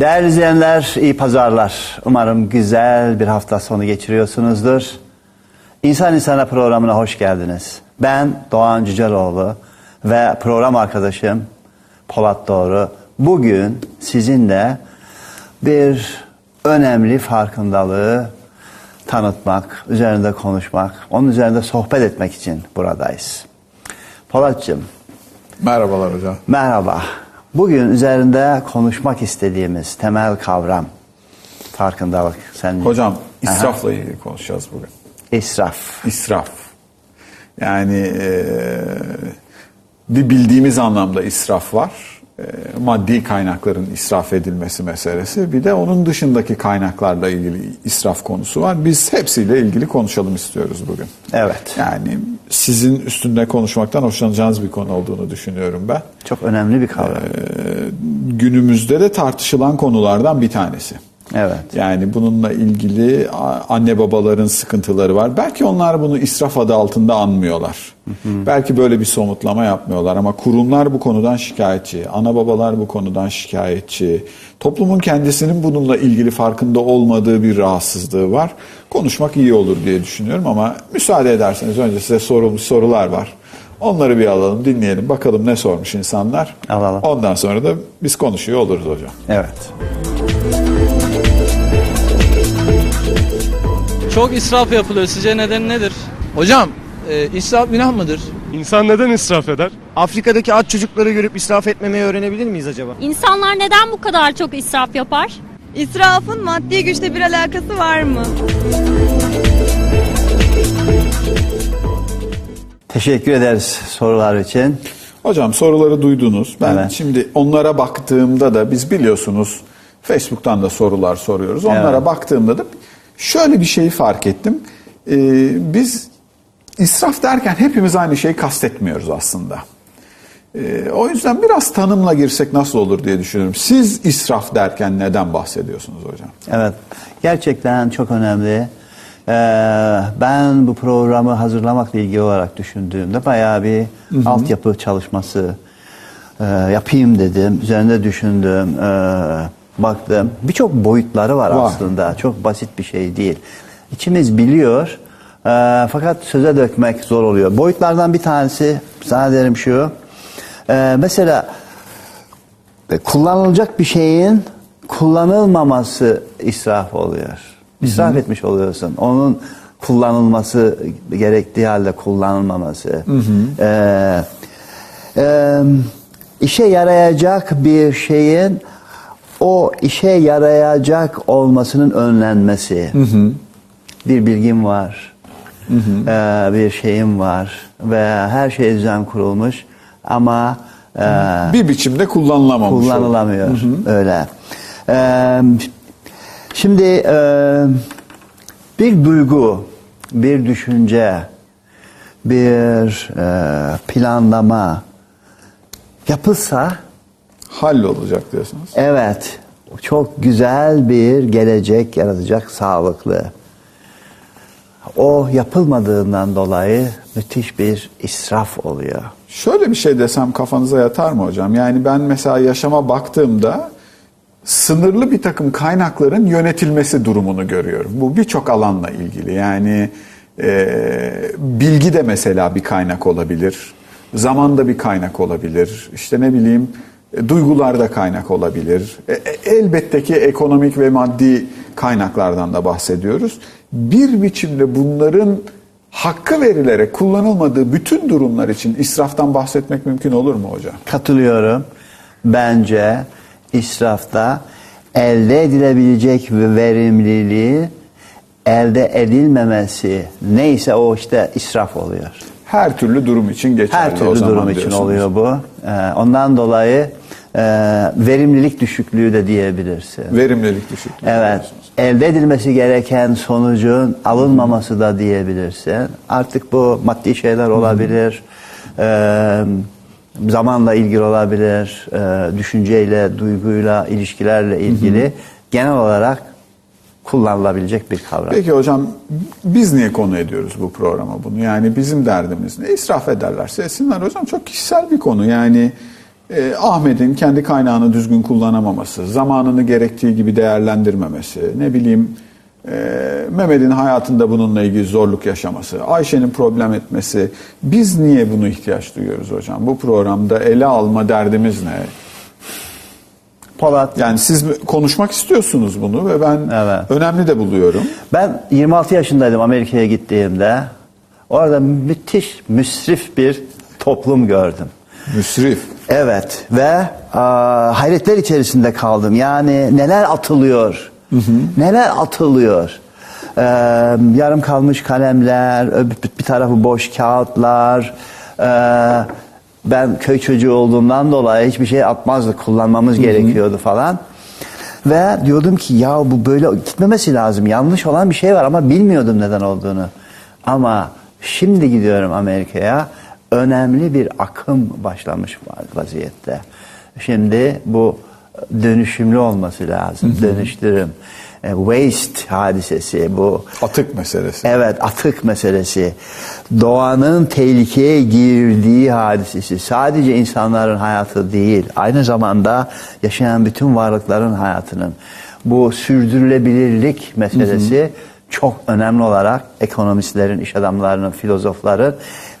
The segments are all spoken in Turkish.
Değerli izleyenler, iyi pazarlar. Umarım güzel bir hafta sonu geçiriyorsunuzdur. İnsan İnsana programına hoş geldiniz. Ben Doğan Cüceloğlu ve program arkadaşım Polat Doğru. Bugün sizinle bir önemli farkındalığı tanıtmak, üzerinde konuşmak, onun üzerinde sohbet etmek için buradayız. Polatcığım, Merhabalar hocam. Merhaba. Bugün üzerinde konuşmak istediğimiz temel kavram farkındalık. Sen Hocam israfla ilgili konuşacağız bugün. israf. İsraf. Yani eee, bir bildiğimiz anlamda israf var. Eee, maddi kaynakların israf edilmesi meselesi. Bir de onun dışındaki kaynaklarla ilgili israf konusu var. Biz hepsiyle ilgili konuşalım istiyoruz bugün. Evet. Yani sizin üstünde konuşmaktan hoşlanacağınız bir konu olduğunu düşünüyorum ben. Çok önemli bir kavram. Günümüzde de tartışılan konulardan bir tanesi. Evet. Yani bununla ilgili anne babaların sıkıntıları var. Belki onlar bunu israf adı altında anmıyorlar. Belki böyle bir somutlama yapmıyorlar ama kurumlar bu konudan şikayetçi. Ana babalar bu konudan şikayetçi. Toplumun kendisinin bununla ilgili farkında olmadığı bir rahatsızlığı var. Konuşmak iyi olur diye düşünüyorum ama müsaade ederseniz önce size sorulmuş sorular var. Onları bir alalım, dinleyelim. Bakalım ne sormuş insanlar. Alalım. Ondan sonra da biz konuşuyor oluruz hocam. Evet. Çok israf yapılıyor. Sizce neden nedir? Hocam e, israf günah mıdır? İnsan neden israf eder? Afrika'daki aç çocukları görüp israf etmemeyi öğrenebilir miyiz acaba? İnsanlar neden bu kadar çok israf yapar? İsrafın maddi güçle bir alakası var mı? Teşekkür ederiz sorular için. Hocam soruları duydunuz. Ben Evet. şimdi onlara baktığımda da biz biliyorsunuz Facebook'tan da sorular soruyoruz. Onlara Evet. baktığımda da şöyle bir şeyi fark ettim. Ee, biz israf derken hepimiz aynı şeyi kastetmiyoruz aslında. Ee, o yüzden biraz tanımla girsek nasıl olur diye düşünüyorum. Siz israf derken neden bahsediyorsunuz hocam? Evet. Gerçekten çok önemli. Ee, ben bu programı hazırlamakla ilgili olarak düşündüğümde bayağı bir altyapı çalışması e, yapayım dedim. Üzerinde düşündüm. e, baktım. Birçok boyutları var, Var. aslında. Çok basit bir şey değil. İçimiz biliyor. e, fakat söze dökmek zor oluyor. Boyutlardan bir tanesi sana derim şu. e, mesela e, kullanılacak bir şeyin kullanılmaması israf oluyor. İsraf etmiş oluyorsun. Onun kullanılması gerektiği halde kullanılmaması. Ee, e, işe yarayacak bir şeyin o işe yarayacak olmasının önlenmesi. Bir bilgim var. Ee, bir şeyim var ve her şey düzen kurulmuş ama e, Bir biçimde kullanılamamış. kullanılamıyor öyle. Ee, şimdi e, bir duygu, bir düşünce, bir e, planlama yapılsa Hallolacak diyorsunuz. evet çok güzel bir gelecek yaratacak sağlıklı. O yapılmadığından dolayı müthiş bir israf oluyor. Şöyle bir şey desem kafanıza yatar mı hocam? Yani ben mesela yaşama baktığımda sınırlı bir takım kaynakların yönetilmesi durumunu görüyorum. Bu birçok alanla ilgili. Yani e, bilgi de mesela bir kaynak olabilir. Zaman da bir kaynak olabilir. İşte ne bileyim e, duygular da kaynak olabilir. E, e, elbette ki ekonomik ve maddi kaynaklardan da bahsediyoruz. Bir biçimde bunların hakkı verilerek kullanılmadığı bütün durumlar için israftan bahsetmek mümkün olur mu hocam? Katılıyorum. Bence israfta elde edilebilecek verimliliği elde edilmemesi neyse o işte israf oluyor. Her türlü durum için geçerli Her o türlü zaman durum için diyorsunuz. oluyor bu. Ondan dolayı e, verimlilik düşüklüğü de diyebilirsin. Verimlilik düşüklüğü. Evet. Elde edilmesi gereken sonucun alınmaması da diyebilirsin. Artık bu maddi şeyler olabilir. Ee, zamanla ilgili olabilir. e, düşünceyle, duyguyla, ilişkilerle ilgili genel olarak kullanılabilecek bir kavram. Peki hocam biz niye konu ediyoruz bu programa bunu? Yani bizim derdimiz ne? İsraf ederlerse etsinler hocam çok kişisel bir konu. Yani e, Ahmet'in kendi kaynağını düzgün kullanamaması, zamanını gerektiği gibi değerlendirmemesi, ne bileyim e, Mehmet'in hayatında bununla ilgili zorluk yaşaması, Ayşe'nin problem etmesi. Biz niye bunu ihtiyaç duyuyoruz hocam? Bu programda ele alma derdimiz ne? Polat, Yani siz konuşmak istiyorsunuz bunu ve ben Evet. önemli de buluyorum. ben 26 yaşındaydım Amerika'ya gittiğimde. Orada müthiş, müsrif bir toplum gördüm. Müsrif. Evet ve aa, hayretler içerisinde kaldım. Yani neler atılıyor, neler atılıyor. Ee, yarım kalmış kalemler, bir tarafı boş kağıtlar. Ee, ben köy çocuğu olduğumdan dolayı hiçbir şey atmazdık, kullanmamız gerekiyordu falan. Ve diyordum ki ya bu böyle gitmemesi lazım. Yanlış olan bir şey var ama bilmiyordum neden olduğunu. Ama şimdi gidiyorum Amerika'ya. Önemli bir akım başlamış vaziyette. Şimdi bu dönüşümlü olması lazım. Dönüştürüm. E, waste hadisesi bu. Atık meselesi. Evet atık meselesi. Doğanın tehlikeye girdiği hadisesi. Sadece insanların hayatı değil. Aynı zamanda yaşayan bütün varlıkların hayatının. Bu sürdürülebilirlik meselesi çok önemli olarak ekonomistlerin, iş adamlarının, filozofların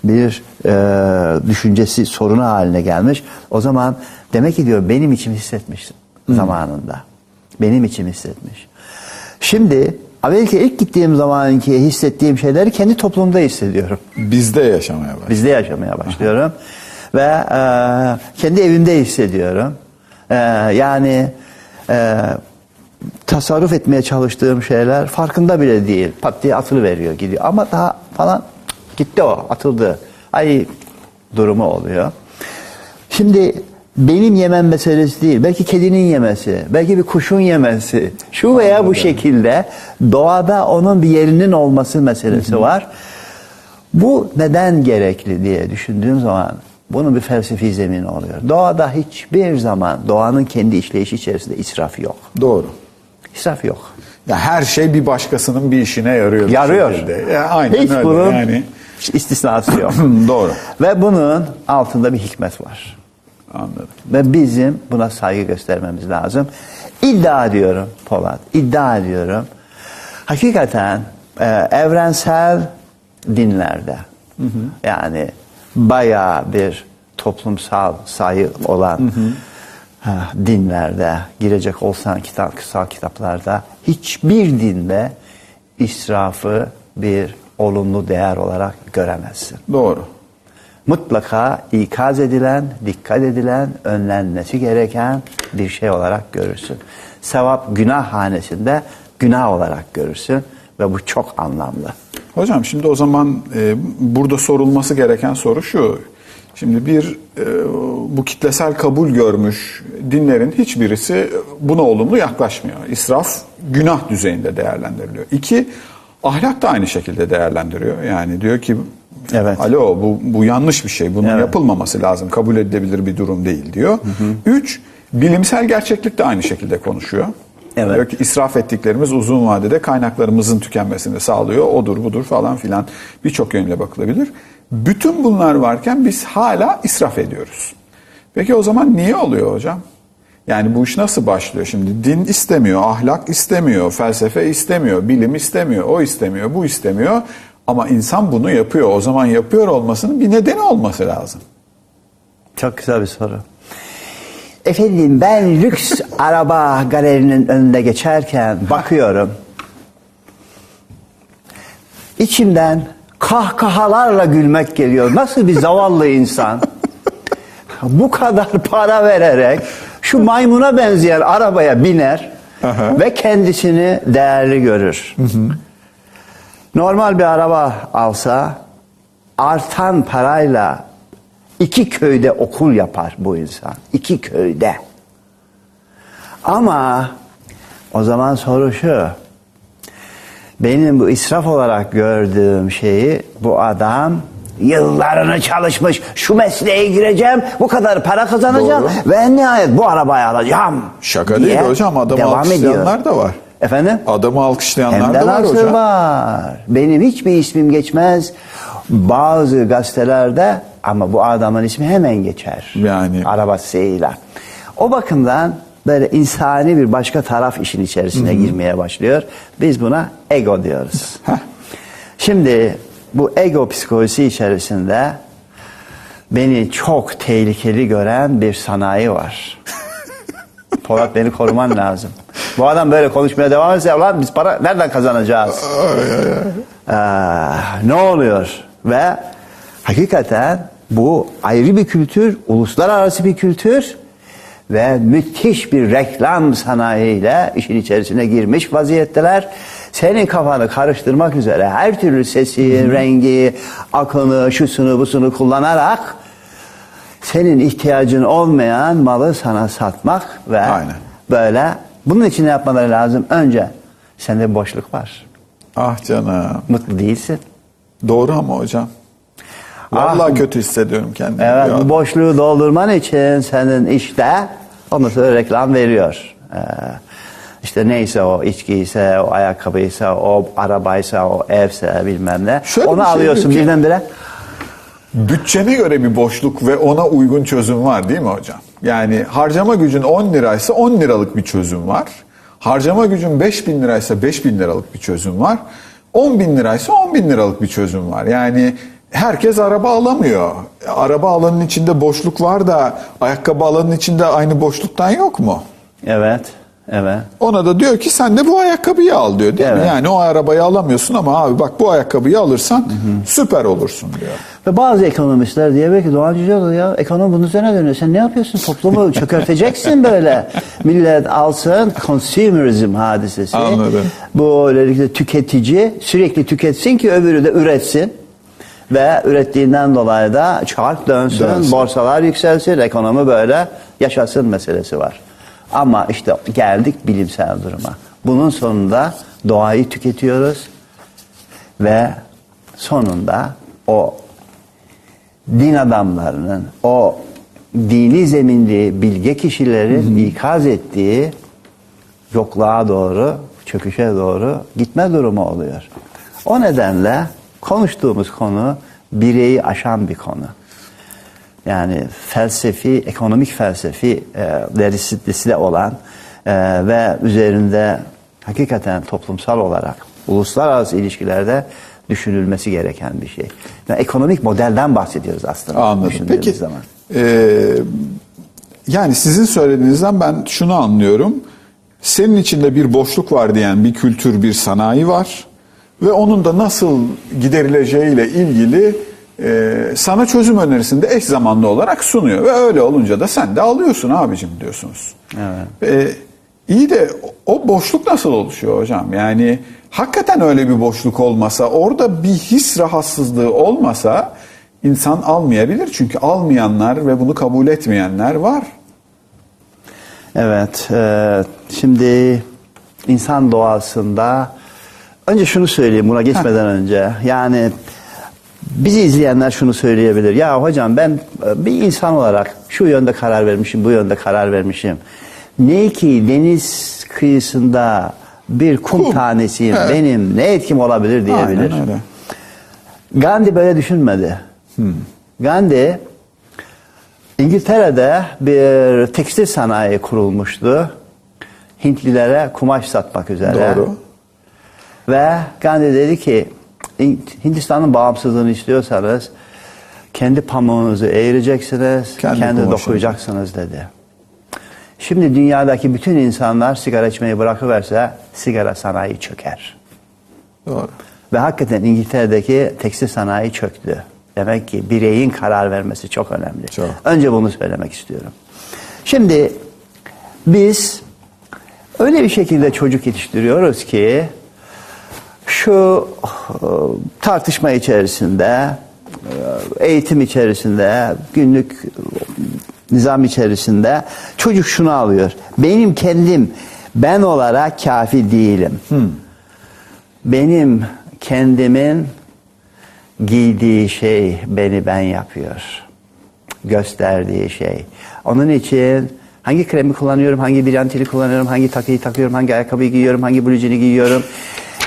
bir e, düşüncesi sorunu haline gelmiş. O zaman demek ki diyor benim içim hissetmiş zamanında. Benim içim hissetmiş. Şimdi Amerika'ya ilk gittiğim zamanki hissettiğim şeyleri kendi toplumda hissediyorum. Bizde yaşamaya başladı. Bizde yaşamaya başlıyorum. Ve e, kendi evimde hissediyorum. E, yani e, tasarruf etmeye çalıştığım şeyler farkında bile değil. Pat diye atılıveriyor gidiyor. Ama daha falan gitti o atıldı. Ay durumu oluyor. Şimdi benim yemem meselesi değil. Belki kedinin yemesi, belki bir kuşun yemesi. Şu veya bu şekilde doğada onun bir yerinin olması meselesi var. Bu neden gerekli diye düşündüğüm zaman bunun bir felsefi zemini oluyor. Doğada hiçbir zaman doğanın kendi işleyişi içerisinde israf yok. Doğru. İsraf yok. Ya her şey bir başkasının bir işine yarıyor. Yarıyor. Ya aynen Hiç öyle bunun yani. istisnası yok. Doğru. Ve bunun altında bir hikmet var. Anladım. Ve bizim buna saygı göstermemiz lazım. İddia ediyorum Polat, iddia ediyorum. Hakikaten e, evrensel dinlerde yani bayağı bir toplumsal sayı olan ha, dinlerde girecek olsan kitap, kutsal kitaplarda hiçbir dinde israfı bir olumlu değer olarak göremezsin Doğru. mutlaka ikaz edilen, dikkat edilen, önlenmesi gereken bir şey olarak görürsün. Sevap günah hanesinde günah olarak görürsün ve bu çok anlamlı. Hocam şimdi o zaman e, burada sorulması gereken soru şu. Şimdi bir e, bu kitlesel kabul görmüş dinlerin hiçbirisi buna olumlu yaklaşmıyor. İsraf günah düzeyinde değerlendiriliyor. İki, ahlak da aynı şekilde değerlendiriyor. Yani diyor ki Evet. alo bu, bu yanlış bir şey. Bunun Evet. yapılmaması lazım. Kabul edilebilir bir durum değil diyor. Üç, bilimsel gerçeklik de aynı şekilde konuşuyor. Evet. Diyor ki israf ettiklerimiz uzun vadede kaynaklarımızın tükenmesini sağlıyor. Odur budur falan filan birçok yönle bakılabilir. Bütün bunlar varken biz hala israf ediyoruz. Peki o zaman niye oluyor hocam? Yani bu iş nasıl başlıyor şimdi? Din istemiyor, ahlak istemiyor, felsefe istemiyor, bilim istemiyor, o istemiyor, bu istemiyor. Ama insan bunu yapıyor. O zaman yapıyor olmasının bir nedeni olması lazım. Çok güzel bir soru. Efendim ben lüks araba galerinin önünde geçerken bakıyorum. İçimden kahkahalarla gülmek geliyor. Nasıl bir zavallı insan. Bu kadar para vererek şu maymuna benzeyen arabaya biner ve kendisini değerli görür. Normal bir araba alsa artan parayla iki köyde okul yapar bu insan. İki köyde. Ama o zaman soru şu. Benim bu israf olarak gördüğüm şeyi bu adam Yıllarını çalışmış. Şu mesleğe gireceğim. Bu kadar para kazanacağım. Doğru. Ve en nihayet bu arabayı alacağım. Şaka diye değil hocam. Adamı devam alkışlayanlar ediyor. da var. Efendim? Adamı alkışlayanlar Hem da var hocam. var. Benim hiçbir ismim geçmez. Bazı gazetelerde ama bu adamın ismi hemen geçer. Yani. Arabasıyla. O bakımdan böyle insani bir başka taraf işin içerisine girmeye başlıyor. Biz buna ego diyoruz. Heh. Şimdi bu ego psikolojisi içerisinde beni çok tehlikeli gören bir sanayi var. Polat beni koruman lazım. Bu adam böyle konuşmaya devam etse ulan biz para nereden kazanacağız? Ee, ne oluyor? Ve hakikaten bu ayrı bir kültür, uluslararası bir kültür ve müthiş bir reklam sanayiyle işin içerisine girmiş vaziyetteler. Senin kafanı karıştırmak üzere her türlü sesi, rengi, akını, şusunu, busunu kullanarak senin ihtiyacın olmayan malı sana satmak ve Aynen. böyle bunun için ne yapmaları lazım? Önce sende boşluk var. Ah canım. Mutlu değilsin. Doğru ama hocam. Vallahi Ah. kötü hissediyorum kendimi. Evet bu boşluğu doldurman için senin işte ondan sonra reklam veriyor. Ee, işte neyse o içkiyse, o ayakkabıysa, o arabaysa, o evse bilmem ne. Şöyle bir Onu şey alıyorsun ki- birdenbire. Bütçene göre bir boşluk ve ona uygun çözüm var değil mi hocam? Yani harcama gücün 10 liraysa 10 liralık bir çözüm var. Harcama gücün 5 bin liraysa 5 bin liralık bir çözüm var. 10 bin liraysa 10 bin liralık bir çözüm var. Yani herkes araba alamıyor. Araba alanın içinde boşluk var da ayakkabı alanın içinde aynı boşluktan yok mu? Evet, evet. Ona da diyor ki sen de bu ayakkabıyı al diyor değil mi? Evet. Yani o arabayı alamıyorsun ama abi bak bu ayakkabıyı alırsan süper olursun diyor. Ve bazı ekonomistler diye ki Doğan Cüceloğlu ya ekonomi bunun üzerine dönüyor. Sen ne yapıyorsun? Toplumu çökerteceksin böyle. Millet alsın consumerism hadisesi. Anladım. Bu öylelikle tüketici sürekli tüketsin ki öbürü de üretsin. Ve ürettiğinden dolayı da çark dönsün, Dönsün. borsalar yükselsin, ekonomi böyle yaşasın meselesi var. Ama işte geldik bilimsel duruma. Bunun sonunda doğayı tüketiyoruz ve sonunda o din adamlarının, o dini zeminli bilge kişilerin ikaz ettiği yokluğa doğru, çöküşe doğru gitme durumu oluyor. O nedenle konuştuğumuz konu bireyi aşan bir konu. Yani felsefi, ekonomik felsefi e, de olan e, ve üzerinde hakikaten toplumsal olarak uluslararası ilişkilerde düşünülmesi gereken bir şey. Yani ekonomik modelden bahsediyoruz aslında. Anladım. Peki Zaman. e, yani sizin söylediğinizden ben şunu anlıyorum. Senin içinde bir boşluk var diyen bir kültür, bir sanayi var ve onun da nasıl giderileceğiyle ilgili e, sana çözüm önerisini de eş zamanlı olarak sunuyor ve öyle olunca da sen de alıyorsun abicim diyorsunuz. Evet. E, iyi de o boşluk nasıl oluşuyor hocam? Yani hakikaten öyle bir boşluk olmasa, orada bir his rahatsızlığı olmasa insan almayabilir. Çünkü almayanlar ve bunu kabul etmeyenler var. Evet, e, şimdi insan doğasında önce şunu söyleyeyim buna geçmeden önce. Yani bizi izleyenler şunu söyleyebilir. Ya hocam ben e, bir insan olarak şu yönde karar vermişim, bu yönde karar vermişim. Ne ki deniz kıyısında bir kum, Kum, tanesiyim, evet. benim ne etkim olabilir diyebilir. Aynen öyle. Gandhi böyle düşünmedi. Gandhi İngiltere'de bir tekstil sanayi kurulmuştu. Hintlilere kumaş satmak üzere. Doğru. Ve Gandhi dedi ki "İn- Hindistan'ın bağımsızlığını istiyorsanız kendi pamuğunuzu eğireceksiniz, Kendi kendi, dokuyacaksınız dedi. Şimdi dünyadaki bütün insanlar sigara içmeyi bırakıverse sigara sanayi çöker. Doğru. Ve hakikaten İngiltere'deki tekstil sanayi çöktü. Demek ki bireyin karar vermesi çok önemli. Çok. Önce bunu söylemek istiyorum. Şimdi biz öyle bir şekilde çocuk yetiştiriyoruz ki şu e, tartışma içerisinde, e, eğitim içerisinde, günlük nizam içerisinde çocuk şunu alıyor. Benim kendim ben olarak kafi değilim. Benim kendimin Giydiği şey beni ben yapıyor. Gösterdiği şey. Onun için hangi kremi kullanıyorum, hangi briyantili kullanıyorum, hangi takıyı takıyorum, hangi ayakkabıyı giyiyorum, hangi bluzunu giyiyorum.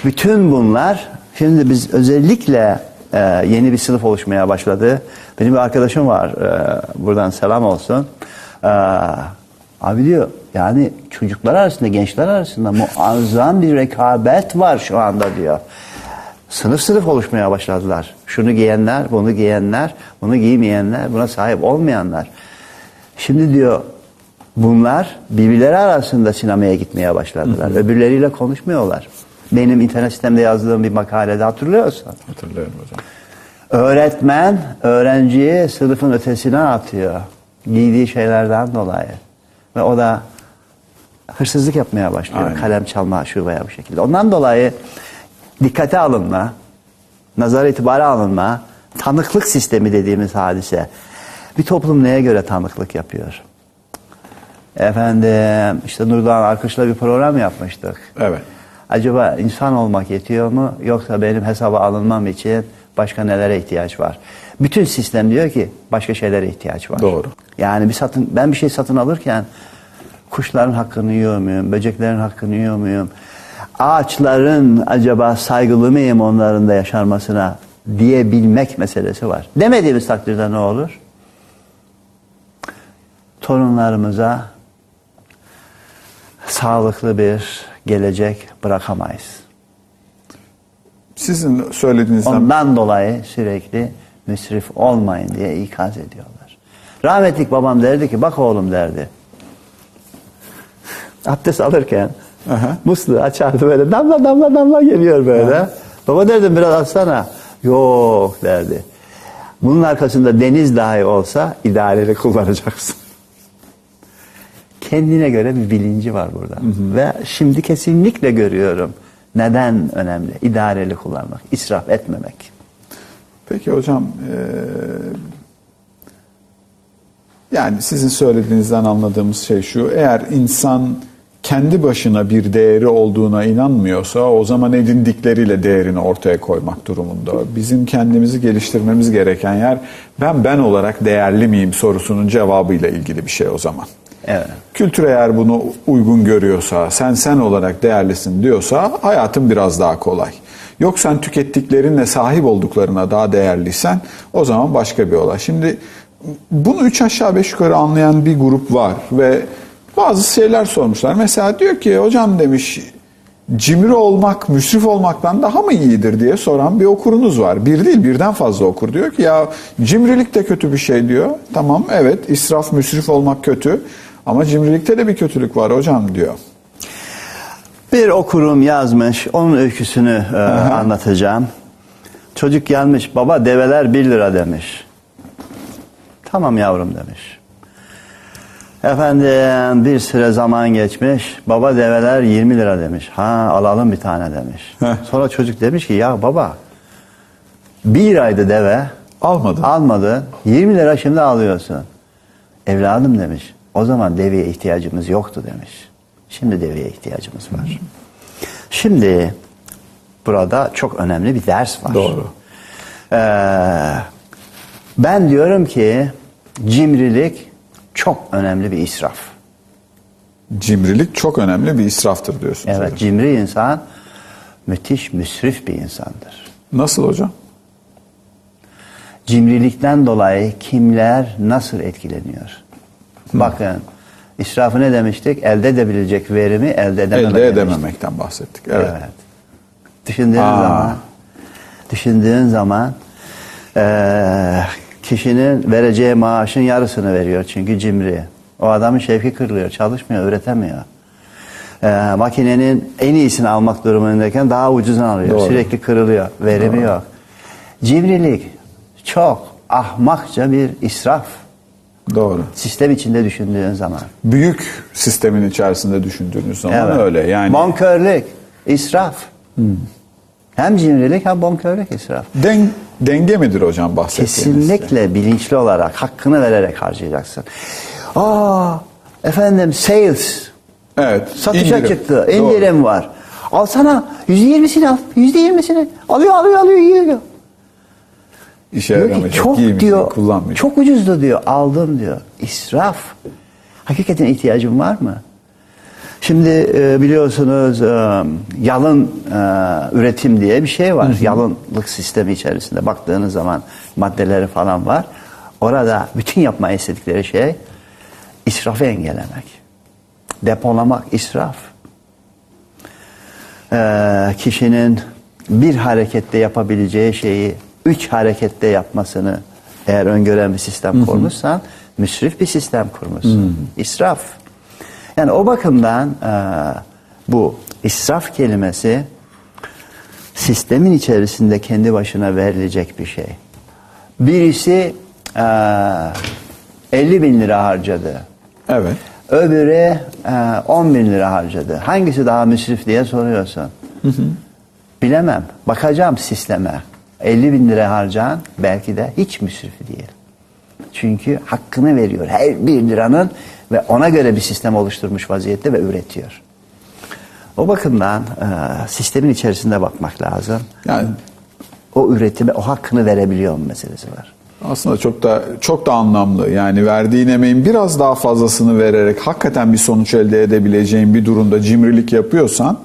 Bütün bunlar şimdi biz özellikle e, yeni bir sınıf oluşmaya başladı. Benim bir arkadaşım var. e, buradan selam olsun. E, abi diyor yani çocuklar arasında, gençler arasında muazzam bir rekabet var şu anda diyor. Sınıf sınıf oluşmaya başladılar. Şunu giyenler, bunu giyenler, bunu giymeyenler, buna sahip olmayanlar. Şimdi diyor bunlar birbirleri arasında sinemaya gitmeye başladılar. Öbürleriyle konuşmuyorlar. Benim internet sitemde yazdığım bir makalede hatırlıyorsan. Hatırlıyorum hocam. Öğretmen öğrenciyi sınıfın ötesine atıyor. Giydiği şeylerden dolayı. Ve o da hırsızlık yapmaya başlıyor. Aynen. Kalem çalma şu veya bu şekilde. Ondan dolayı dikkate alınma, nazar itibara alınma, tanıklık sistemi dediğimiz hadise. Bir toplum neye göre tanıklık yapıyor? Efendim işte Nurdoğan Arkış'la bir program yapmıştık. Evet. Acaba insan olmak yetiyor mu yoksa benim hesaba alınmam için başka nelere ihtiyaç var? Bütün sistem diyor ki başka şeylere ihtiyaç var. Doğru. Yani bir satın ben bir şey satın alırken kuşların hakkını yiyor muyum? Böceklerin hakkını yiyor muyum? Ağaçların acaba saygılı mıyım onların da yaşarmasına diyebilmek meselesi var. Demediğimiz takdirde ne olur? Torunlarımıza sağlıklı bir gelecek bırakamayız. Sizin söylediğinizden Ondan dolayı sürekli müsrif olmayın diye ikaz ediyorlar. Rahmetlik babam derdi ki bak oğlum derdi. Abdest alırken Aha. musluğu açardı böyle damla damla damla geliyor böyle. Baba derdim biraz alsana. Yok derdi. Bunun arkasında deniz dahi olsa idareli kullanacaksın. Kendine göre bir bilinci var burada. Ve şimdi kesinlikle görüyorum. Neden önemli? İdareli kullanmak, israf etmemek. Peki hocam eee, yani sizin söylediğinizden anladığımız şey şu eğer insan kendi başına bir değeri olduğuna inanmıyorsa o zaman edindikleriyle değerini ortaya koymak durumunda. Bizim kendimizi geliştirmemiz gereken yer ben ben olarak değerli miyim sorusunun cevabıyla ilgili bir şey o zaman. Evet. Kültür eğer bunu uygun görüyorsa, sen sen olarak değerlisin diyorsa hayatın biraz daha kolay. Yok sen tükettiklerinle sahip olduklarına daha değerliysen o zaman başka bir olay. Şimdi bunu üç aşağı beş yukarı anlayan bir grup var ve bazı şeyler sormuşlar. Mesela diyor ki hocam demiş cimri olmak, müsrif olmaktan daha mı iyidir diye soran bir okurunuz var. Bir değil birden fazla okur diyor ki ya cimrilik de kötü bir şey diyor. Tamam evet israf, müsrif olmak kötü ama cimrilikte de bir kötülük var hocam diyor. Bir okurum yazmış, onun öyküsünü e, anlatacağım. Çocuk gelmiş, baba develer 1 lira demiş. Tamam yavrum demiş. Efendim bir süre zaman geçmiş, baba develer 20 lira demiş. Ha alalım bir tane demiş. Heh. Sonra çocuk demiş ki ya baba bir liraydı deve, Almadın. almadın, 20 lira şimdi alıyorsun. Evladım demiş, o zaman deveye ihtiyacımız yoktu demiş. Şimdi deveye ihtiyacımız var. Şimdi burada çok önemli bir ders var. Doğru. Ee, ben diyorum ki cimrilik çok önemli bir israf. Cimrilik çok önemli bir israftır diyorsunuz. Evet, hocam. cimri insan müthiş müsrif bir insandır. Nasıl hocam? Cimrilikten dolayı kimler nasıl etkileniyor? Bakın, israfı ne demiştik? Elde edebilecek verimi elde edememek. Elde demiştik. edememekten bahsettik. Evet. Evet. Düşündüğün Aa. zaman düşündüğün zaman eee, kişinin vereceği maaşın yarısını veriyor çünkü cimri. O adamın şevki kırılıyor, çalışmıyor, üretemiyor. Eee, makinenin en iyisini almak durumundayken daha ucuzunu alıyor. Doğru. Sürekli kırılıyor, verimi yok. Cimrilik çok ahmakça bir israf. Doğru. Sistem içinde düşündüğün zaman. Büyük sistemin içerisinde düşündüğünüz zaman Evet. öyle. Yani Bonkörlük, israf. Hem cimrilik hem bonkörlük, israf. den, denge midir hocam bahsettiğiniz? Kesinlikle bilinçli olarak hakkını vererek harcayacaksın. Aa, efendim sales Evet. satışa indirim. çıktı. Doğru. indirim var. Alsana yüzde yirmisini al. Yüzde yirmisini. Alıyor alıyor alıyor yiyor. İşe Diyor ki yaramayacak, çok giyemeyecek, diyor, kullanmayacak. çok ucuzdu diyor, aldım diyor. İsraf. Hakikaten ihtiyacın var mı? Şimdi e, biliyorsunuz e, yalın e, üretim diye bir şey var. Yalınlık sistemi içerisinde baktığınız zaman maddeleri falan var. Orada bütün yapma istedikleri şey israfı engellemek. Depolamak israf. Ee, kişinin bir harekette yapabileceği şeyi üç harekette yapmasını eğer öngören bir sistem kurmuşsan müsrif bir sistem kurmuşsun. İsraf. Yani o bakımdan e, bu israf kelimesi sistemin içerisinde kendi başına verilecek bir şey. Birisi e, 50 bin lira harcadı. Evet. Öbürü e, 10 bin lira harcadı. Hangisi daha müsrif diye soruyorsun. Bilemem. Bakacağım sisteme. 50 bin lira harcayan belki de hiç müsrif değil. Çünkü hakkını veriyor her bir liranın ve ona göre bir sistem oluşturmuş vaziyette ve üretiyor. O bakımdan e, sistemin içerisinde bakmak lazım. Yani O üretime o hakkını verebiliyor mu meselesi var. aslında çok da çok da anlamlı. Yani verdiğin emeğin biraz daha fazlasını vererek hakikaten bir sonuç elde edebileceğin bir durumda cimrilik yapıyorsan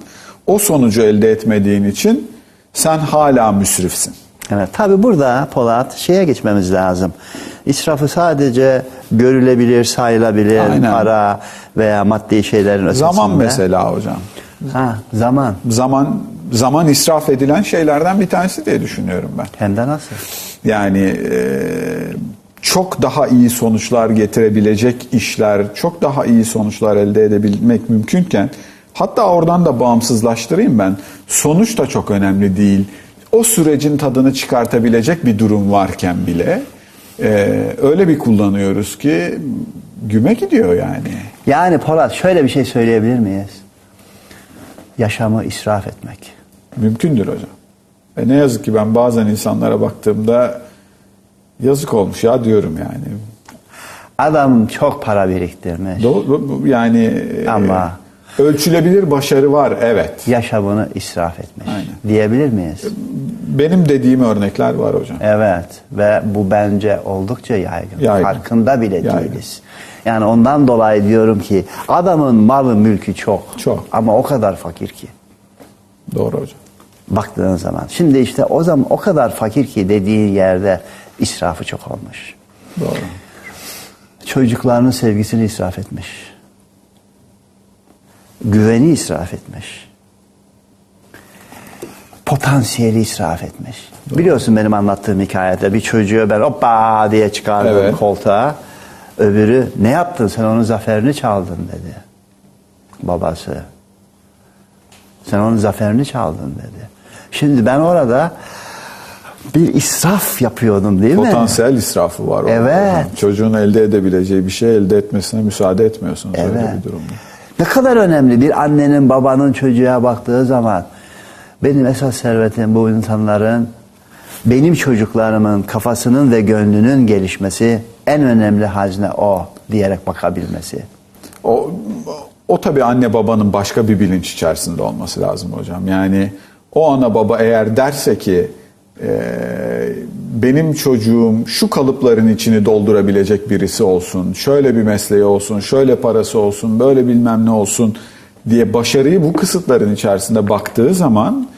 o sonucu elde etmediğin için sen hala müsrifsin. Evet, tabi burada Polat şeye geçmemiz lazım. İsrafı sadece görülebilir, sayılabilir, Aynen. para veya maddi şeylerin ötesinde. Zaman mesela hocam. Ha, zaman. Zaman zaman israf edilen şeylerden bir tanesi diye düşünüyorum ben. Hem de nasıl? Yani e, çok daha iyi sonuçlar getirebilecek işler, çok daha iyi sonuçlar elde edebilmek mümkünken hatta oradan da bağımsızlaştırayım ben. Sonuç da çok önemli değil. O sürecin tadını çıkartabilecek bir durum varken bile e, öyle bir kullanıyoruz ki güme gidiyor yani. Yani Polat şöyle bir şey söyleyebilir miyiz? Yaşamı israf etmek. Mümkündür hocam. Ve ne yazık ki ben bazen insanlara baktığımda yazık olmuş ya diyorum yani. Adam çok para biriktirmiş. Do- yani e, Ama- ölçülebilir başarı var evet. Yaşamını israf etmiş. Aynen. Diyebilir miyiz? Benim dediğim örnekler var hocam. Evet ve bu bence oldukça yaygın. Yaygın. Farkında bile Yaygın. değiliz. Yani ondan dolayı diyorum ki adamın malı mülkü çok. Çok. Ama o kadar fakir ki. Doğru hocam. baktığın zaman. Şimdi işte o zaman o kadar fakir ki dediği yerde israfı çok olmuş. Doğru. Çocuklarının sevgisini israf etmiş. Güveni israf etmiş. Potansiyeli israf etmiş. Biliyorsun benim anlattığım hikayede bir çocuğu ben hoppa diye çıkardım Evet. koltuğa. Öbürü ne yaptın sen onun zaferini çaldın dedi. Babası. Sen onun zaferini çaldın dedi. Şimdi ben orada bir israf yapıyordum değil mi? Potansiyel israfı var Evet. Çocuğun elde edebileceği bir şey elde etmesine müsaade etmiyorsunuz öyle Evet. bir durumda. Ne kadar önemli bir annenin babanın çocuğa baktığı zaman benim esas servetim bu insanların benim çocuklarımın kafasının ve gönlünün gelişmesi en önemli hazne o diyerek bakabilmesi. O, o tabii anne babanın başka bir bilinç içerisinde olması lazım hocam. Yani o ana baba eğer derse ki e, benim çocuğum şu kalıpların içini doldurabilecek birisi olsun, şöyle bir mesleği olsun, şöyle parası olsun, böyle bilmem ne olsun diye başarıyı bu kısıtların içerisinde baktığı zaman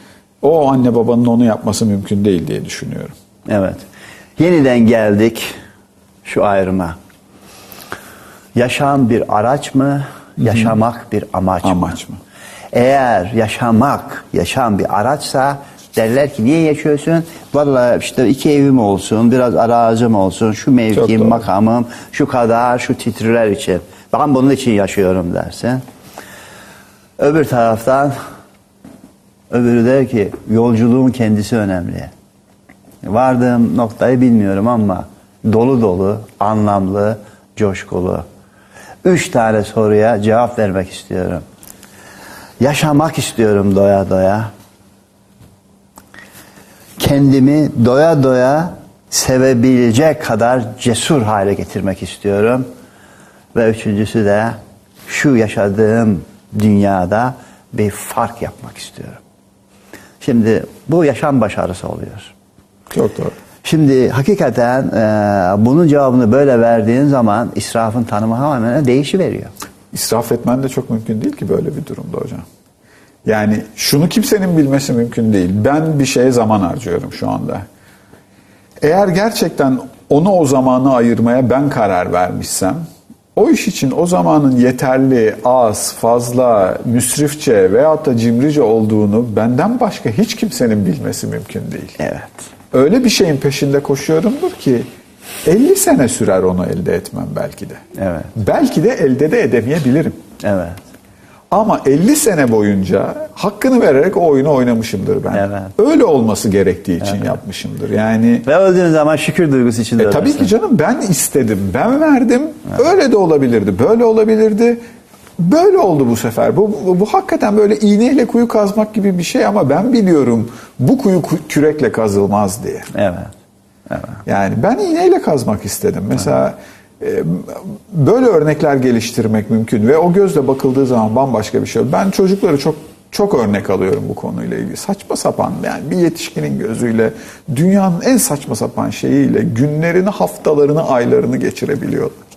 o anne babanın onu yapması mümkün değil diye düşünüyorum. Evet. Yeniden geldik şu ayrıma. Yaşam bir araç mı? Yaşamak bir amaç, mı? Amaç mı? Eğer yaşamak, yaşam bir araçsa derler ki niye yaşıyorsun? Vallahi işte iki evim olsun, biraz arazim olsun, şu mevkim, makamım, şu kadar, şu titreler için. Ben bunun için yaşıyorum dersin. Öbür taraftan öbürü der ki yolculuğun kendisi önemli. Vardığım noktayı bilmiyorum ama dolu dolu, anlamlı, coşkulu. Üç tane soruya cevap vermek istiyorum. Yaşamak istiyorum doya doya. Kendimi doya doya sevebilecek kadar cesur hale getirmek istiyorum. Ve üçüncüsü de şu yaşadığım dünyada bir fark yapmak istiyorum. Şimdi bu yaşam başarısı oluyor. Çok doğru. Şimdi hakikaten e, bunun cevabını böyle verdiğin zaman israfın tanımı hemen değişiveriyor. İsraf etmen de çok mümkün değil ki böyle bir durumda hocam. Yani şunu kimsenin bilmesi mümkün değil. Ben bir şeye zaman harcıyorum şu anda. Eğer gerçekten onu o zamanı ayırmaya ben karar vermişsem, o iş için o zamanın yeterli, az, fazla, müsrifçe veyahut da cimrice olduğunu benden başka hiç kimsenin bilmesi mümkün değil. Evet. Öyle bir şeyin peşinde koşuyorumdur ki 50 sene sürer onu elde etmem belki de. Evet. Belki de elde de edemeyebilirim. Evet. Ama 50 sene boyunca hakkını vererek o oyunu oynamışımdır ben. Evet. Öyle olması gerektiği için yapmışımdır. Yani Ve öldüğün zaman şükür duygusu içinde e, tabii ki canım ben istedim, ben verdim. Öyle de olabilirdi, böyle olabilirdi. Böyle oldu bu sefer. Bu, bu, bu hakikaten böyle iğneyle kuyu kazmak gibi bir şey ama ben biliyorum bu kuyu ku- kürekle kazılmaz diye. Evet. Evet. Yani ben iğneyle kazmak istedim. Mesela e, böyle örnekler geliştirmek mümkün ve o gözle bakıldığı zaman bambaşka bir şey. Ben çocukları çok çok örnek alıyorum bu konuyla ilgili. Saçma sapan yani bir yetişkinin gözüyle dünyanın en saçma sapan şeyiyle günlerini, haftalarını, aylarını geçirebiliyorlar.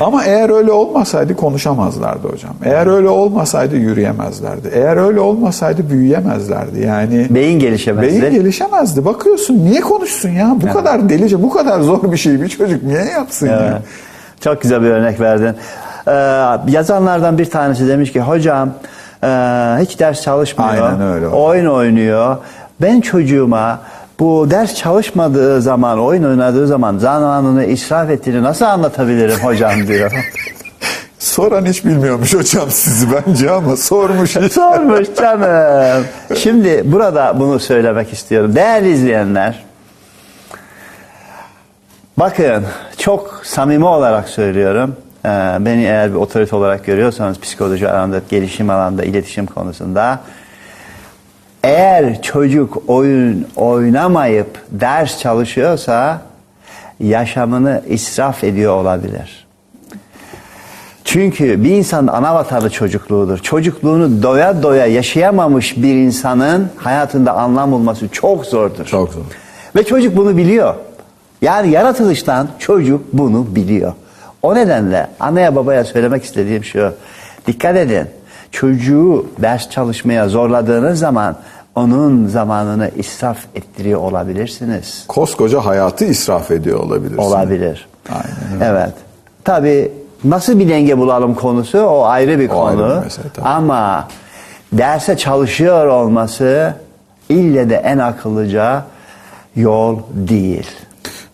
Ama eğer öyle olmasaydı konuşamazlardı hocam. Eğer öyle olmasaydı yürüyemezlerdi. Eğer öyle olmasaydı büyüyemezlerdi. Yani Beyin gelişemezdi. Beyin gelişemezdi. Bakıyorsun niye konuşsun ya? Bu kadar delice, bu kadar zor bir şeyi bir çocuk niye yapsın ya? Evet. Çok güzel bir örnek verdin. Ee, yazanlardan bir tanesi demiş ki hocam e, hiç ders çalışmıyor. Aynen öyle. Oyun oynuyor. Ben çocuğuma bu ders çalışmadığı zaman, oyun oynadığı zaman zamanını israf ettiğini nasıl anlatabilirim hocam diyor. Soran hiç bilmiyormuş hocam sizi bence ama sormuş. Sormuş canım. Şimdi burada bunu söylemek istiyorum. Değerli izleyenler. Bakın çok samimi olarak söylüyorum. Ee, beni eğer bir otorite olarak görüyorsanız psikoloji alanında, gelişim alanında, iletişim konusunda eğer çocuk oyun oynamayıp ders çalışıyorsa yaşamını israf ediyor olabilir. Çünkü bir insanın ana vatanı çocukluğudur. Çocukluğunu doya doya yaşayamamış bir insanın hayatında anlam bulması çok zordur. Çok zor. Ve çocuk bunu biliyor. Yani yaratılıştan çocuk bunu biliyor. O nedenle anneye babaya söylemek istediğim şu. Dikkat edin. Çocuğu ders çalışmaya zorladığınız zaman onun zamanını israf ettiriyor olabilirsiniz. Koskoca hayatı israf ediyor olabilirsin. Olabilir. Aynen. Evet. Tabii nasıl bir denge bulalım konusu o ayrı bir O konu. ayrı bir mesele, tabii. Ama derse çalışıyor olması ille de en akıllıca yol değil.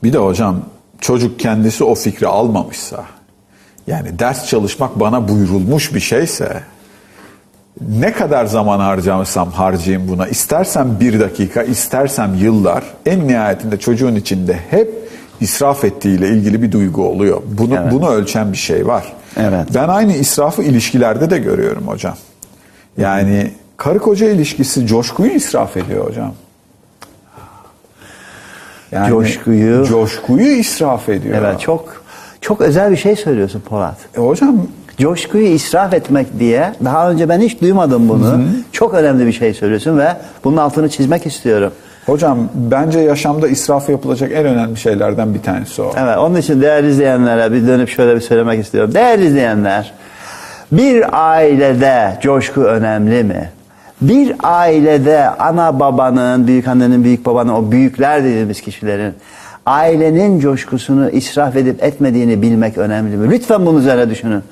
Bir de hocam çocuk kendisi o fikri almamışsa yani ders çalışmak bana buyurulmuş bir şeyse ne kadar zaman harcamışsam harcayayım buna istersem bir dakika istersem yıllar en nihayetinde çocuğun içinde hep israf ettiğiyle ilgili bir duygu oluyor. Bunu Evet. bunu ölçen bir şey var. Evet. Ben aynı israfı ilişkilerde de görüyorum hocam. Yani karı koca ilişkisi coşkuyu israf ediyor hocam. Yani Coşkuyu- coşkuyu israf ediyor. Evet çok çok özel bir şey söylüyorsun Polat. E hocam Coşkuyu israf etmek diye daha önce ben hiç duymadım bunu. Çok önemli bir şey söylüyorsun ve bunun altını çizmek istiyorum. hocam bence yaşamda israf yapılacak en önemli şeylerden bir tanesi o. Evet onun için değerli izleyenlere bir dönüp şöyle bir söylemek istiyorum. Değerli izleyenler bir ailede coşku önemli mi? Bir ailede ana babanın, büyük annenin, büyük babanın, o büyükler dediğimiz kişilerin ailenin coşkusunu israf edip etmediğini bilmek önemli mi? Lütfen bunun üzerine düşünün.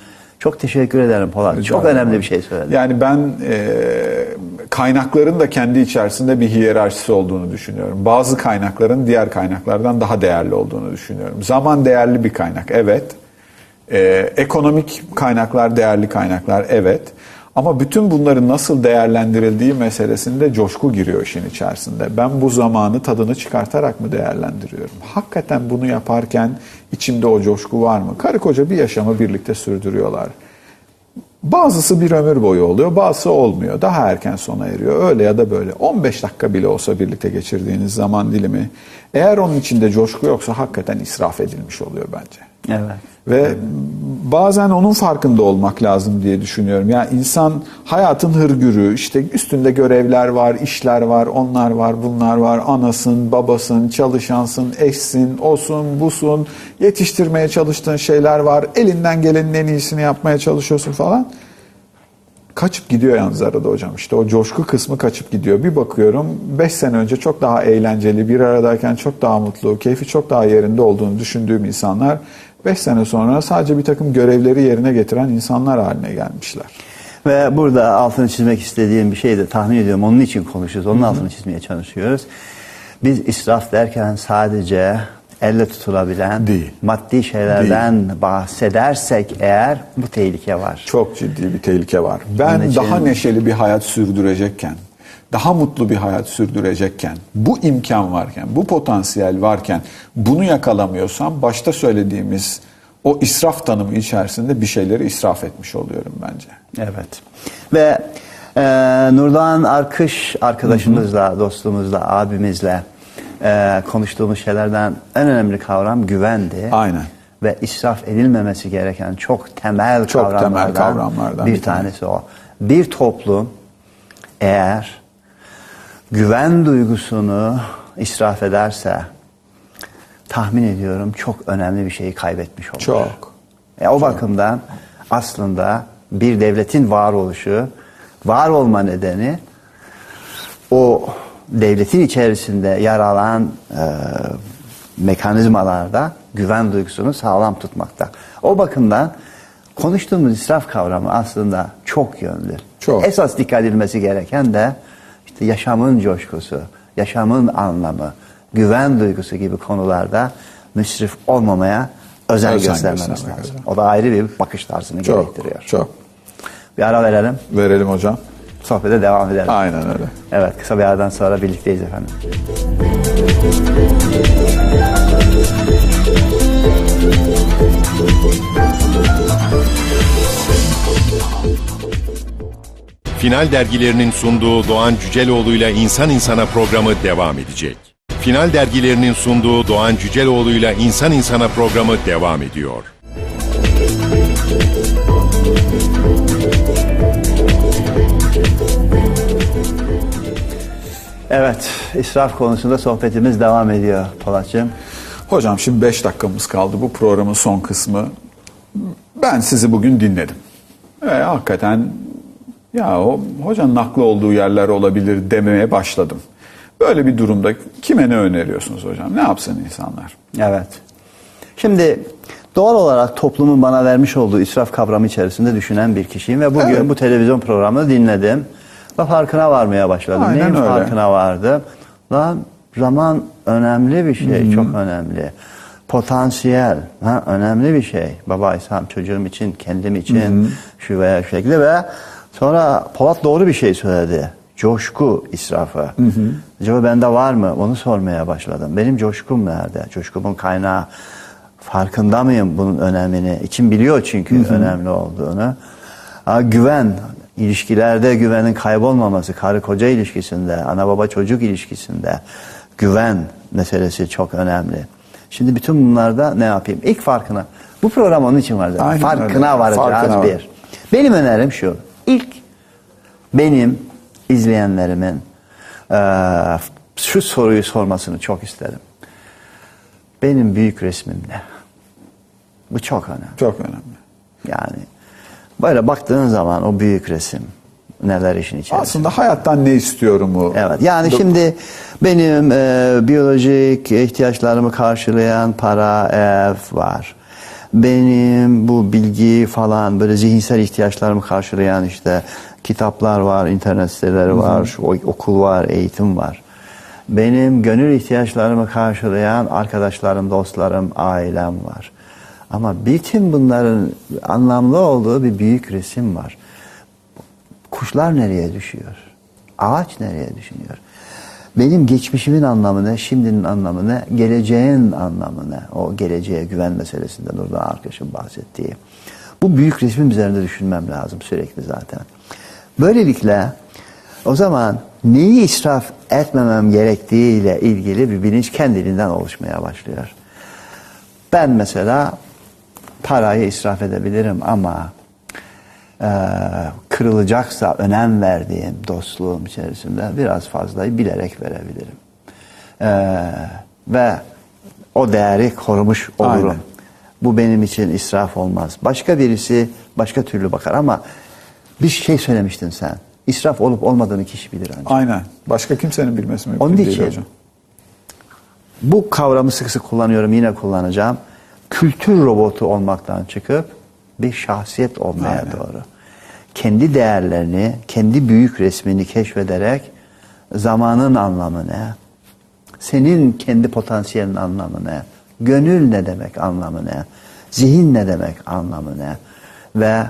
Çok teşekkür ederim Polat. Rica Çok önemli bir şey söyledin. Yani ben e, kaynakların da kendi içerisinde bir hiyerarşisi olduğunu düşünüyorum. Bazı kaynakların diğer kaynaklardan daha değerli olduğunu düşünüyorum. Zaman değerli bir kaynak, evet. E, ekonomik kaynaklar değerli kaynaklar, evet. Ama bütün bunların nasıl değerlendirildiği meselesinde coşku giriyor işin içerisinde. Ben bu zamanı tadını çıkartarak mı değerlendiriyorum? Hakikaten bunu yaparken içimde o coşku var mı? Karı koca bir yaşamı birlikte sürdürüyorlar. Bazısı bir ömür boyu oluyor, bazısı olmuyor. Daha erken sona eriyor. Öyle ya da böyle. 15 dakika bile olsa birlikte geçirdiğiniz zaman dilimi eğer onun içinde coşku yoksa hakikaten israf edilmiş oluyor bence. Evet. Ve bazen onun farkında olmak lazım diye düşünüyorum. Yani insan hayatın hırgürü, işte üstünde görevler var, işler var, onlar var, bunlar var. Anasın, babasın, çalışansın, eşsin, osun, busun. Yetiştirmeye çalıştığın şeyler var. Elinden gelenin en iyisini yapmaya çalışıyorsun falan. Kaçıp gidiyor yalnız arada hocam. İşte o coşku kısmı kaçıp gidiyor. Bir bakıyorum 5 sene önce çok daha eğlenceli, bir aradayken çok daha mutlu, keyfi çok daha yerinde olduğunu düşündüğüm insanlar 5 sene sonra sadece bir takım görevleri yerine getiren insanlar haline gelmişler. Ve burada altını çizmek istediğim bir şey de tahmin ediyorum. Onun için konuşuyoruz. Onun altını çizmeye çalışıyoruz. Biz israf derken sadece elle tutulabilen Değil. maddi şeylerden bahsedersek eğer bu tehlike var. Çok ciddi bir tehlike var. Ben için- daha neşeli bir hayat sürdürecekken, daha mutlu bir hayat sürdürecekken, bu imkan varken, bu potansiyel varken bunu yakalamıyorsam başta söylediğimiz o israf tanımı içerisinde bir şeyleri israf etmiş oluyorum bence. Evet. Ve e, Nurdoğan Arkış arkadaşımızla, dostumuzla, abimizle e, konuştuğumuz şeylerden en önemli kavram güvendi. Aynen. Ve israf edilmemesi gereken çok temel Çok temel kavramlardan, kavramlardan bir, bir tanesi. tanesi o. Bir toplum eğer güven duygusunu israf ederse tahmin ediyorum çok önemli bir şeyi kaybetmiş olur. Çok. E, o bakımdan aslında bir devletin varoluşu, var olma nedeni o devletin içerisinde yer alan e, mekanizmalarda güven duygusunu sağlam tutmakta. O bakımdan konuştuğumuz israf kavramı aslında çok yönlü. Çok. Esas dikkat edilmesi gereken de işte yaşamın coşkusu, yaşamın anlamı, güven duygusu gibi konularda müsrif olmamaya özen, Özen göstermemiz lazım. lazım. O da ayrı bir bakış tarzını Çok, gerektiriyor. çok. Bir ara verelim, Verelim hocam. sohbete devam edelim. Aynen öyle. Evet, kısa bir aradan sonra birlikteyiz efendim. Final dergilerinin sunduğu Doğan Cüceloğlu'yla İnsan İnsana programı devam edecek. Final dergilerinin sunduğu Doğan Cüceloğlu'yla İnsan İnsana programı devam ediyor. Evet, israf konusunda sohbetimiz devam ediyor Polatcığım. Hocam şimdi 5 dakikamız kaldı bu programın son kısmı. Ben sizi bugün dinledim. Ve hakikaten ya o hocanın haklı olduğu yerler olabilir demeye başladım. Böyle bir durumda kime ne öneriyorsunuz hocam? Ne yapsın insanlar? Evet. Şimdi doğal olarak toplumun bana vermiş olduğu israf kavramı içerisinde düşünen bir kişiyim ve bugün Evet. bu televizyon programını dinledim. Ve farkına varmaya başladım. Aynen Neyin öyle. farkına vardım? Lan zaman önemli bir şey, çok önemli. Potansiyel, ha, önemli bir şey. Baba İslam çocuğum için, kendim için şu veya şu şekilde ve sonra Polat doğru bir şey söyledi. Coşku israfı. Acaba bende var mı? Onu sormaya başladım. Benim coşkum nerede? Coşkumun kaynağı farkında mıyım bunun önemini? İçim biliyor çünkü önemli olduğunu. Ha, güven, ilişkilerde güvenin kaybolmaması, karı koca ilişkisinde, ana baba çocuk ilişkisinde güven meselesi çok önemli. Şimdi bütün bunlarda ne yapayım? İlk farkına. Bu program onun için var zaten. Aynen Farkına öyle. varacağız Farkına var. bir. Benim önerim şu. İlk benim izleyenlerimin eee, şu soruyu sormasını çok isterim. Benim büyük resmim ne? Bu çok önemli. Çok önemli. Yani böyle baktığın zaman o büyük resim neler işin içerisinde. Aslında hayattan ne istiyorum bu? Evet. Yani şimdi benim e, biyolojik ihtiyaçlarımı karşılayan para, ev var. Benim bu bilgi falan böyle zihinsel ihtiyaçlarımı karşılayan işte kitaplar var, internet siteleri var, okul var, eğitim var. Benim gönül ihtiyaçlarımı karşılayan arkadaşlarım, dostlarım, ailem var. Ama bütün bunların anlamlı olduğu bir büyük resim var. Kuşlar nereye düşüyor? Ağaç nereye düşünüyor? Benim geçmişimin anlamı ne, şimdinin anlamı ne, geleceğin anlamı ne? O geleceğe güven meselesinde Nurdan arkadaşım bahsettiği. Bu büyük resmin üzerinde düşünmem lazım sürekli zaten. Böylelikle o zaman neyi israf etmemem gerektiğiyle ilgili bir bilinç kendiliğinden oluşmaya başlıyor. Ben mesela parayı israf edebilirim ama e, kırılacaksa önem verdiğim dostluğum içerisinde biraz fazlayı bilerek verebilirim. E, ve o değeri korumuş olurum. Aynen. Bu benim için israf olmaz. Başka birisi başka türlü bakar ama bir şey söylemiştin sen. İsraf olup olmadığını kişi bilir ancak. Aynen. Başka kimsenin bilmesi mümkün Onun değil için hocam. bu kavramı sık sık kullanıyorum yine kullanacağım. Kültür robotu olmaktan çıkıp bir şahsiyet olmaya Aynen. doğru. Kendi değerlerini, kendi büyük resmini keşfederek zamanın anlamı ne? Senin kendi potansiyelin anlamı ne? Gönül ne demek anlamı ne? Zihin ne demek anlamı ne? Ve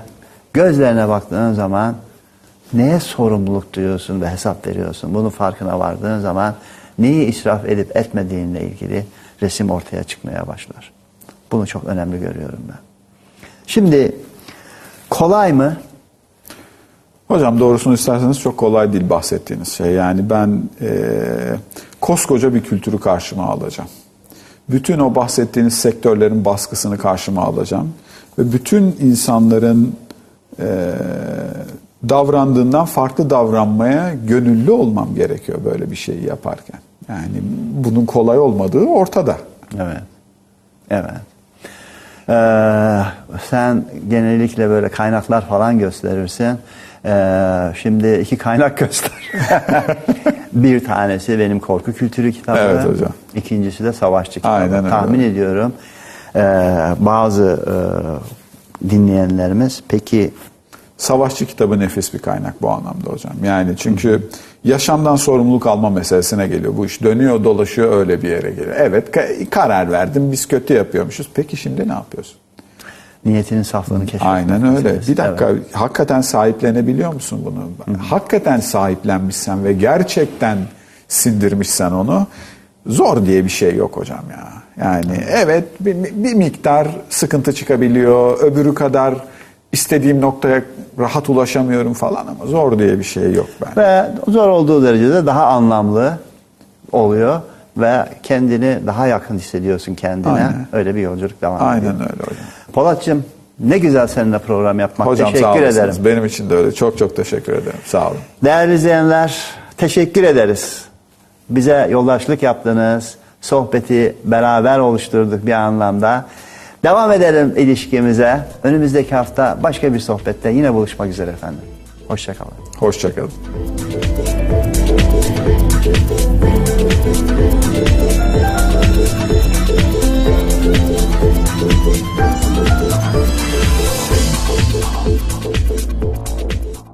gözlerine baktığın zaman neye sorumluluk duyuyorsun ve hesap veriyorsun? Bunun farkına vardığın zaman neyi israf edip etmediğinle ilgili resim ortaya çıkmaya başlar. Bunu çok önemli görüyorum ben. Şimdi kolay mı? Hocam doğrusunu isterseniz çok kolay değil bahsettiğiniz şey. Yani ben e, koskoca bir kültürü karşıma alacağım. Bütün o bahsettiğiniz sektörlerin baskısını karşıma alacağım. Ve bütün insanların e, davrandığından farklı davranmaya gönüllü olmam gerekiyor böyle bir şeyi yaparken. Yani bunun kolay olmadığı ortada. Evet. Evet. Ee, sen genellikle böyle kaynaklar falan gösterirsin. Ee, şimdi iki kaynak göster. bir tanesi benim korku kültürü kitabı. Evet hocam. İkincisi de savaşçı kitabı. Aynen öyle. Tahmin ediyorum ee, bazı e, dinleyenlerimiz peki Savaşçı kitabı nefis bir kaynak bu anlamda hocam. Yani çünkü yaşamdan sorumluluk alma meselesine geliyor. Bu iş dönüyor dolaşıyor öyle bir yere geliyor. Evet ka- karar verdim biz kötü yapıyormuşuz. Peki şimdi ne yapıyorsun? Niyetinin saflığını keşfetmek Aynen öyle. meselesi. Bir dakika Evet. hakikaten sahiplenebiliyor musun bunu? Hakikaten sahiplenmişsen ve gerçekten sindirmişsen onu zor diye bir şey yok hocam ya. Yani evet bir, bir miktar sıkıntı çıkabiliyor. Öbürü kadar istediğim noktaya rahat ulaşamıyorum falan ama zor diye bir şey yok ben. Ve zor olduğu derecede daha anlamlı oluyor ve kendini daha yakın hissediyorsun kendine. Aynen. Öyle bir yolculuk devam ediyor. Aynen öyle hocam. Polatcığım ne güzel seninle program yapmak. Hocam teşekkür sağ ederim. Benim için de öyle. Çok çok teşekkür ederim. Sağ olun. Değerli izleyenler teşekkür ederiz. Bize yoldaşlık yaptınız. Sohbeti beraber oluşturduk bir anlamda. Devam edelim ilişkimize. Önümüzdeki hafta başka bir sohbette yine buluşmak üzere efendim. Hoşçakalın. Hoşçakalın.